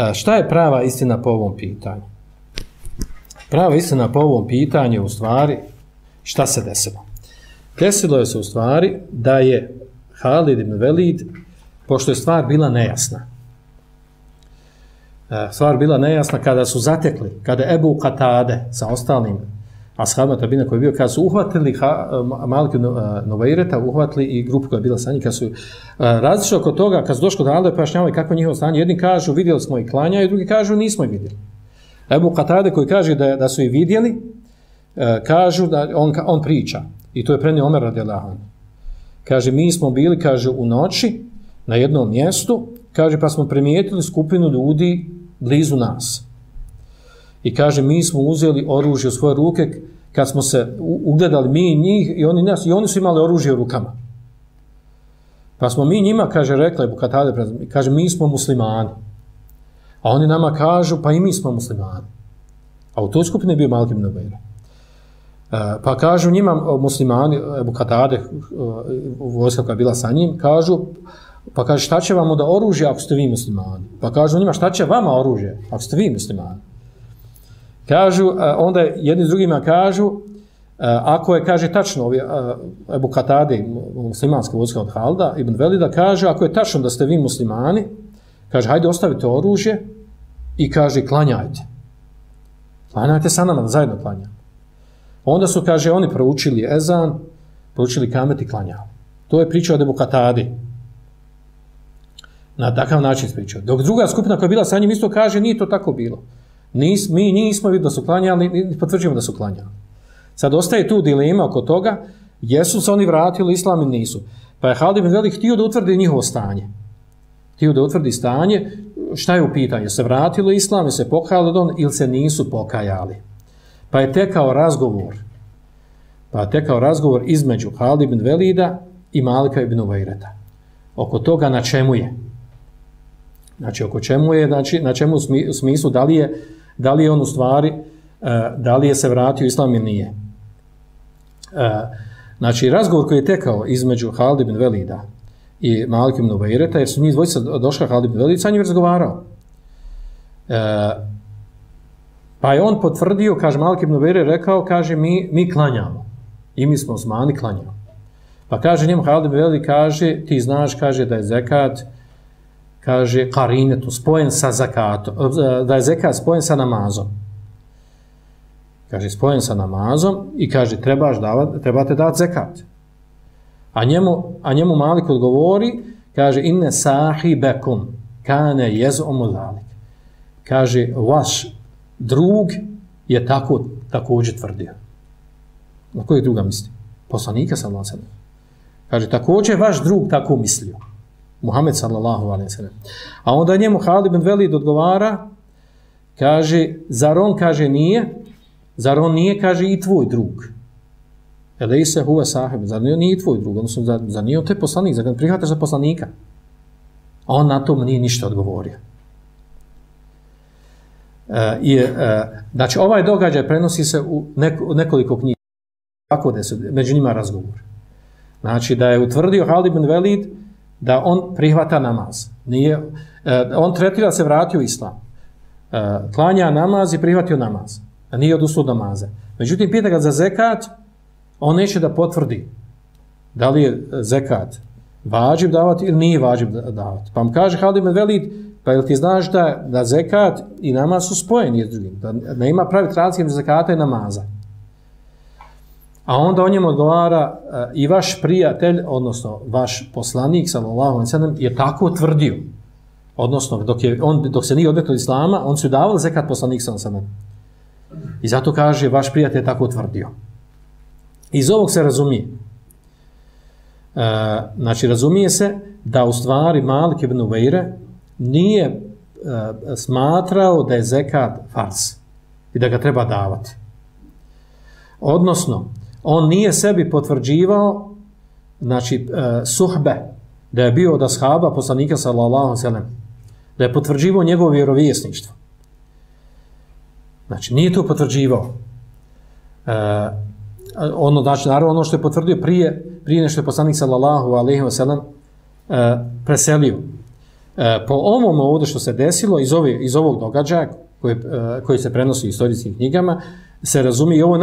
A, šta je prava istina po ovom pitanju? Prava istina po ovom pitanju u stvari šta se desilo? Desilo je se u stvari da je Halid ibn Velid, pošto je stvar bila nejasna, stvar bila nejasna kada su zatekli, kada Ebu Katade sa ostalim ashaba tabina koji je bio, kada su uhvatili Maliku e, Novaireta, uhvatili i grupu koja je bila sa njim, kada su e, različili oko toga, kada su došli do Alde, pojašnjavali kako je njihovo stanje, jedni kažu vidjeli smo i klanja, i drugi kažu nismo i vidjeli. Ebu Katade koji kaže da, da su i vidjeli, e, kažu da on, on priča, i to je prenio Omer radijallahu Kaže, mi smo bili, kaže, u noći na jednom mjestu, kaže, pa smo primijetili skupinu ljudi blizu nas. I kaže, mi smo uzeli oružje u svoje ruke kad smo se ugledali mi i njih i oni, nas, i oni su imali oružje u rukama. Pa smo mi njima, kaže, rekli, Bukatade, kaže, mi smo muslimani. A oni nama kažu, pa i mi smo muslimani. A u toj skupini je bio Malik ibn Ubejra. E, pa kažu njima muslimani, Ebu Katade, e, vojska koja je bila sa njim, kažu, pa kaže šta će vam da oružje ako ste vi muslimani? Pa kažu njima šta će vama oružje ako ste vi muslimani? Kažu, onda jedni s drugima kažu, ako je, kaže, tačno, ovi, Ebu Katade, muslimanska vojska od Halda, Ibn Velida, kaže, ako je tačno da ste vi muslimani, kaže, hajde ostavite oružje i kaže, klanjajte. Klanjajte sa nama, zajedno klanjamo. Onda su, kaže, oni proučili ezan, proučili kamet i klanjali. To je priča od Ebu Katade. Na takav način pričao. Dok druga skupina koja je bila sa njim isto kaže, nije to tako bilo. Nis, mi nismo vidjeli da su klanjali, ni potvrđujemo da su klanjali. Sad ostaje tu dilema oko toga, jesu se oni vratili islam ili nisu. Pa je Halid ibn Velik htio da utvrdi njihovo stanje. Htio da utvrdi stanje, šta je u pitanju? Se vratilo islam, se pokajali don ili se nisu pokajali? Pa je tekao razgovor. Pa je tekao razgovor između Halid ibn Velida i Malika ibn Uvajreta. Oko toga na čemu je? Znači, oko čemu je, znači, na čemu u smislu, da li je, da li je on u stvari, e, da li je se vratio islam ili nije? E, znači, razgovor koji je tekao između Halid ibn Velida i Malik ibn Uvajreta, jer su njih dvojica došla Halid ibn Velida, sa njim razgovarao. E, Pa je on potvrdio, kaže Malik ibn Ubejre, rekao, kaže, mi, mi klanjamo. I mi smo zmani klanjamo. Pa kaže njemu Halid ibn Velid, kaže, ti znaš, kaže, da je zekat, kaže, karinetu, spojen sa zakatom, eh, da je zekat spojen sa namazom. Kaže, spojen sa namazom i kaže, trebaš davat, trebate dati zekat. A njemu, a njemu Malik odgovori, kaže, inne sahibekum, kane jezomu zalik. Kaže, vaš drug je tako također tvrdio. Na kojeg druga misli? Poslanika sallallahu alejhi ve sellem. Kaže također vaš drug tako mislio. Muhammed sallallahu alejhi ve sellem. A onda njemu Halid ibn Velid odgovara kaže zar on kaže nije? Zar on nije kaže i tvoj drug? Elej se huve sahib, zar nije, nije tvoj drug, odnosno zar, zar nije on te poslanik, zar ga prihvataš za poslanika? A on na to nije ništa odgovorio. E, i, e, znači, ovaj događaj prenosi se u neko, nekoliko knjiga. Kako da se među njima razgovor? Znači, da je utvrdio Halid ibn Velid da on prihvata namaz. Nije, e, on tretira se vratio u islam. Uh, klanja namaz i prihvatio namaz. A nije od uslud namaze. Međutim, pita ga za zekat, on neće da potvrdi da li je e, zekat vađib davati ili nije vađib davati. Pa mu kaže Halid ibn Velid, Pa jel ti znaš da, da zekat i namaz su spojeni s drugim? Da ne ima pravi tradicije među zekata i namaza. A onda on njemu odgovara e, i vaš prijatelj, odnosno vaš poslanik, sallallahu alaihi sallam, je tako tvrdio. Odnosno, dok, je, on, dok se nije odmetio islama, on su davali zekat poslanik, sallallahu alaihi sallam. I zato kaže, vaš prijatelj je tako tvrdio. Iz ovog se razumije. E, znači, razumije se da u stvari Malik ibn Uvejre, nije e, smatrao da je zekat fars i da ga treba davati. Odnosno, on nije sebi potvrđivao znači, uh, suhbe da je bio od ashaba poslanika sallallahu sallam da je potvrđivao njegovo vjerovjesništvo. Znači, nije to potvrđivao. e, ono, znači, naravno, ono što je potvrdio prije, prije nešto je poslanik sallallahu alaihi wa sallam uh, e, preselio. E, po ovom ovdje što se desilo iz, ove, iz ovog događaja koji, e, koji se prenosi u istorijskim knjigama, se razumije i ovo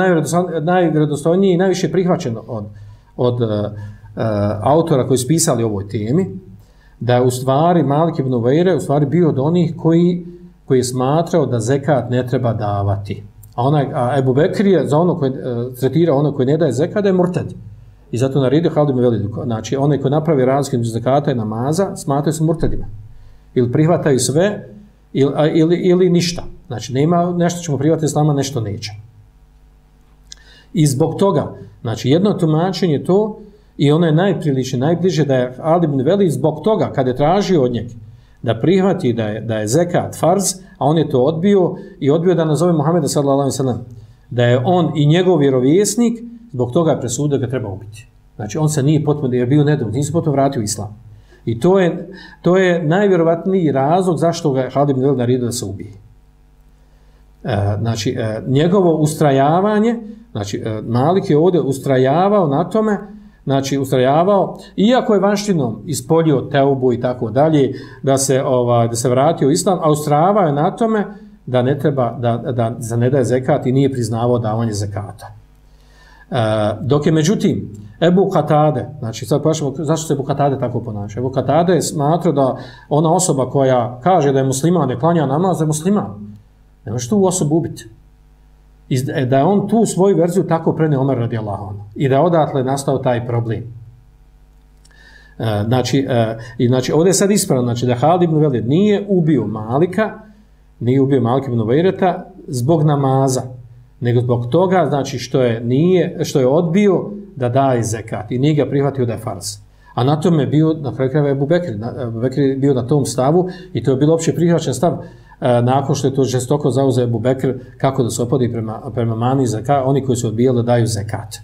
najvredostojnije i najviše prihvaćeno od, od uh, autora koji su pisali o ovoj temi, da je u stvari Malik ibn Uvejre u stvari bio od onih koji, koji je smatrao da zekat ne treba davati. A, onaj, a Ebu Bekri je za ono koje e, uh, tretira ono koji ne daje zekat da je murtad. I zato naredio Halid ibn Velid. Znači, onaj koji napravi razliku između zekata i namaza, smatraju se murtadima. Ili prihvataju sve, ili, ili, ili ništa. Znači, nema nešto ćemo prihvatiti islama, nešto neće. I zbog toga, znači, jedno tumačenje to, i ono je najpriličnije, najbliže da je Ali ibn Veli zbog toga, kad je tražio od njega, da prihvati da je, da je zekat farz, a on je to odbio i odbio da nazove Muhammeda sallallahu alaihi sellem da je on i njegov vjerovjesnik, zbog toga je presudio da ga treba ubiti. Znači, on se nije potpuno, jer je bio nedovoljno, nije se potpuno vratio u islam. I to je, to je najvjerovatniji razlog zašto ga Halid ibn Velid naredio da se ubije. E, znači, e, njegovo ustrajavanje, znači, e, Malik je ovdje ustrajavao na tome, znači ustrajavao, iako je vanštinom ispolio teubu i tako dalje, da se, ova, da se vratio u islam, a ustrajavao je na tome da ne treba, da, da, da ne daje zekat i nije priznavao davanje zekata. E, dok je međutim, Ebu Katade, znači sad pašemo, zašto se Ebu Katade tako ponaša? Ebu Katade je smatrao da ona osoba koja kaže da je musliman, ne klanja namaz, da je musliman. Ne možeš tu osobu ubiti. I da je on tu svoju verziju tako prene Omer radi Allahom. I da je odatle nastao taj problem. E, znači, e, i, znači, ovdje je sad ispravno, znači da Halid ibn Velid nije ubio Malika, nije ubio Malika ibn Vejreta zbog namaza, nego zbog toga, znači što je, nije, što je odbio da daje zekat i nije ga prihvatio da je fars. A na tome je bio, na kraju krajeva, Ebu Bekri. Ebu Bekri je bio na tom stavu i to je bilo opće prihvaćen stav e, nakon što je to žestoko zauzeo Ebu Bekr kako da se opodi prema, prema mani zekat, oni koji su odbijali da daju zekat. E,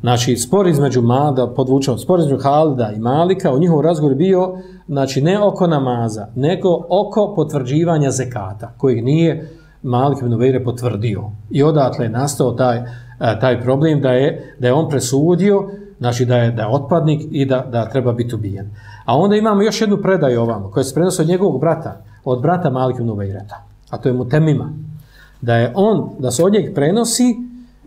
znači, spor između Mada, podvučeno, spor između Halida i Malika, u njihovom razgovor bio, znači, ne oko namaza, nego oko potvrđivanja zekata, kojeg nije Malik ibn Uveire potvrdio. I odatle je nastao taj, E, taj problem da je, da je on presudio, znači da je, da je otpadnik i da, da treba biti ubijen. A onda imamo još jednu predaju ovamo, koja se prenosi od njegovog brata, od brata Malik ibn a to je mu temima. Da je on, da se od njeg prenosi,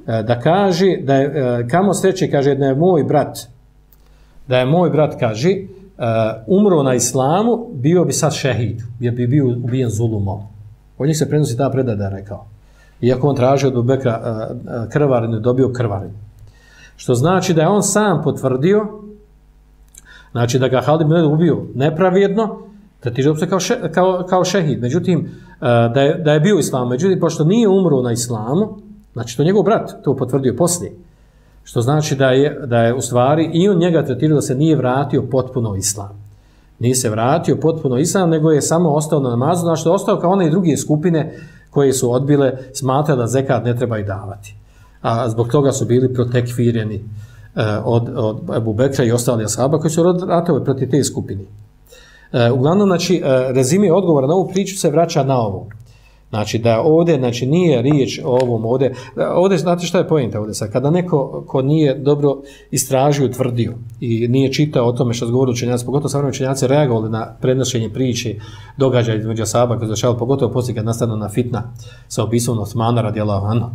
e, da kaže, da je, e, kamo sreće, kaže, da je moj brat, da je moj brat, kaže, umro na islamu, bio bi sad šehid, jer bi bio ubijen zulumom. Od njih se prenosi ta predada, je rekao. Iako on tražio od Bubekra e, e, krvarinu, dobio krvarinu. Što znači da je on sam potvrdio, znači da ga Halid ibn ubio nepravjedno, da ti se kao, še, kao, kao šehid. Međutim, e, da je, da je bio islam, međutim, pošto nije umro na islamu, znači to njegov brat to potvrdio poslije, što znači da je, da je u stvari i on njega tretirao da se nije vratio potpuno islam nije se vratio potpuno islam, nego je samo ostao na namazu, znači da je ostao kao one i druge skupine koje su odbile, smatra da zekat ne treba i davati. A zbog toga su bili protekvireni e, od, od Ebu Bekra i ostali ashaba koji su ratove protiv te skupine. E, uglavnom, znači, uh, rezime odgovora na ovu priču se vraća na ovo. Znači da ovdje znači nije riječ o ovom ovdje. Ovdje znate šta je pojenta ovdje sad? Kada neko ko nije dobro istražio, tvrdio i nije čitao o tome što govori učenjaci, pogotovo savremeni učenjaci reagovali na prenošenje priče, događaja između Saba koji zašao, pogotovo poslije kad nastane na fitna sa opisom Osmana radi Ano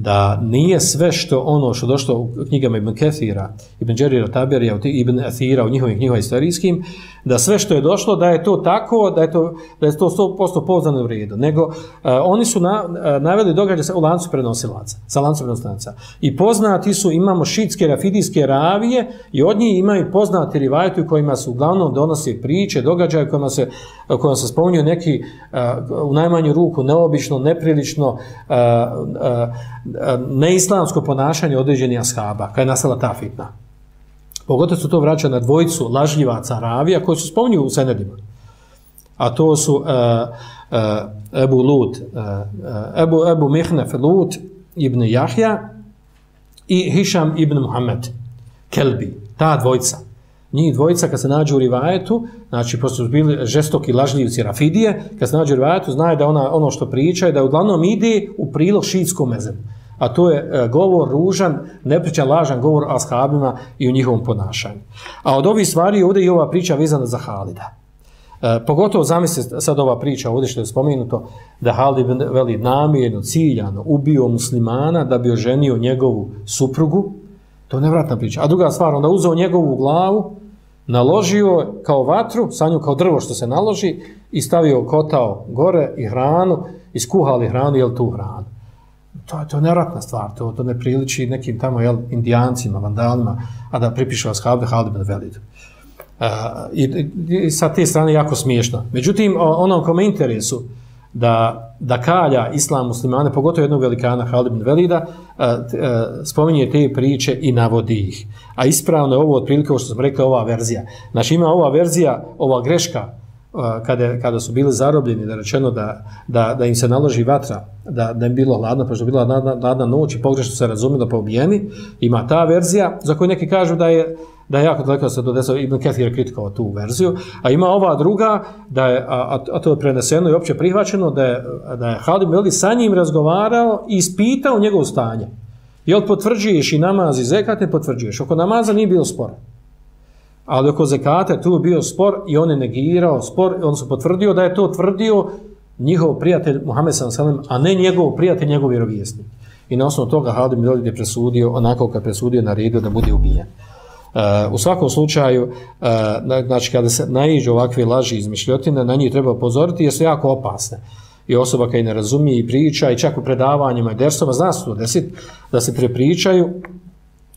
da nije sve što ono što došlo u knjigama Ibn Kethira, Ibn Đerira Taberija, Ibn Athira, u njihovim knjihova istorijskim, da sve što je došlo, da je to tako, da je to, da je to 100% poznano u redu. Nego, uh, oni su na, uh, naveli događaj sa, u lancu prenosilaca, sa lancu prenosilaca. I poznati su, imamo šitske, rafidijske ravije i od njih imaju poznati rivajti u kojima su uglavnom donosi priče, događaje kojima se, kojima se spominju neki uh, u najmanju ruku neobično, neprilično, uh, uh, neislamsko ponašanje određenih ashaba, kada je nastala ta fitna. Pogotovo su to vraća na dvojicu lažljivaca Ravija koji su spominju u Senedima. A to su uh, uh, Ebu Lut, uh, Ebu, Ebu Mihnef Lut ibn Jahja i Hišam ibn Muhammed Kelbi. Ta dvojica. Njih dvojica kad se nađu u rivajetu, znači prosto su bili žestoki lažljivci Rafidije, kad se nađu u rivajetu, znaje da ona, ono što priča je da uglavnom ide u prilog šiitskom mezemu a to je e, govor ružan, nepričan, lažan govor o ashabima i o njihovom ponašanju. A od ovih stvari ovdje i ova priča vezana za Halida. E, pogotovo zamislite sad ova priča ovdje što je spomenuto da Halid veli namjerno, ciljano ubio muslimana da bi oženio njegovu suprugu, to je nevratna priča. A druga stvar, onda uzeo njegovu glavu, naložio kao vatru, sa njom kao drvo što se naloži i stavio kotao gore i hranu, iskuhali hranu, jel tu hranu. To je to nevratna stvar, to, to ne priliči nekim tamo jel, indijancima, vandalima, a da pripiše vas Halid, bin Velid. Uh, i, i, sa te strane jako smiješno. Međutim, onom kome interesu da, da kalja islam muslimane, pogotovo jednog velikana Halid bin Velida, uh, uh, spominje te priče i navodi ih. A ispravno je ovo otprilike, što sam rekao, ova verzija. Znači ima ova verzija, ova greška, kada, kada su bili zarobljeni, da rečeno da, da, da im se naloži vatra, da, da im bilo hladno, pa što je bila hladna, hladna noć i pogrešno se razumilo pa ubijeni, ima ta verzija za koju neki kažu da je, da je jako daleko se to desilo, Ibn Kathir je kritikovao tu verziju, a ima ova druga, da je, a, a to je preneseno i opće prihvaćeno, da je, da je Halim Veli sa njim razgovarao i ispitao njegovo stanje. Jel potvrđuješ i namaz i zekat, ne potvrđuješ. Oko namaza nije bilo spora ali oko zekata tu bio spor i on je negirao spor, on su potvrdio da je to tvrdio njihov prijatelj Muhammed s.a.v. a ne njegov prijatelj, njegov vjerovjesnik. I na osnovu toga Hadim Velid je presudio, onako kad presudio na redu da bude ubijen. Uh, u svakom slučaju, uh, znači kada se naiđu ovakve laži iz mišljotine, na njih treba upozoriti jer su jako opasne. I osoba kada ne razumije i priča i čak u predavanjima i dersova, zna se to desiti da se prepričaju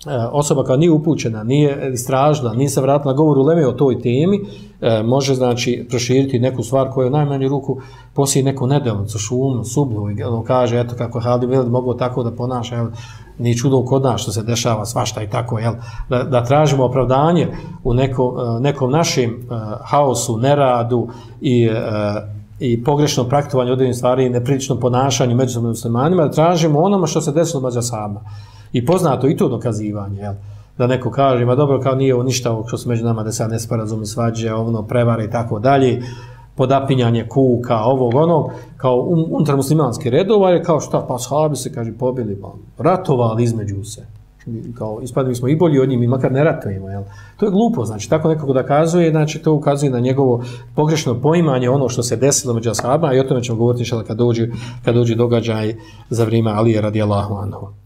E, osoba koja nije upućena, nije istražna, nije se vratila govor u Leme o toj temi, e, može znači proširiti neku stvar koja u najmanju ruku posije neku nedelnicu, šumnu, sublu i ono kaže, eto kako je Halid Velid mogao tako da ponaša, jel, nije čudo kod nas što se dešava svašta i tako, jel, da, da tražimo opravdanje u neko, e, nekom našem uh, haosu, neradu i uh, i pogrešno praktovanje određenih stvari i nepriličnom ponašanju među muslimanima, da tražimo onome što se desilo među sama. I poznato i to dokazivanje, jel? da neko kaže, ma dobro, kao nije ovo ništa ovo što se među nama da se ne sporazumi svađe, ovno, prevare i tako dalje, podapinjanje kuka, ovog, onog, kao unutar muslimanske redova, je kao šta, pa shabi se, kaže, pobili, pa, ratovali između se. Kao, ispadili smo i bolji od njih, mi makar ne ratujemo, jel? To je glupo, znači, tako nekako da kazuje, znači, to ukazuje na njegovo pogrešno poimanje ono što se desilo među ashabima, i o tome ćemo govoriti šala kad dođe, kad dođe događaj za vrijeme Alije radijallahu anhu.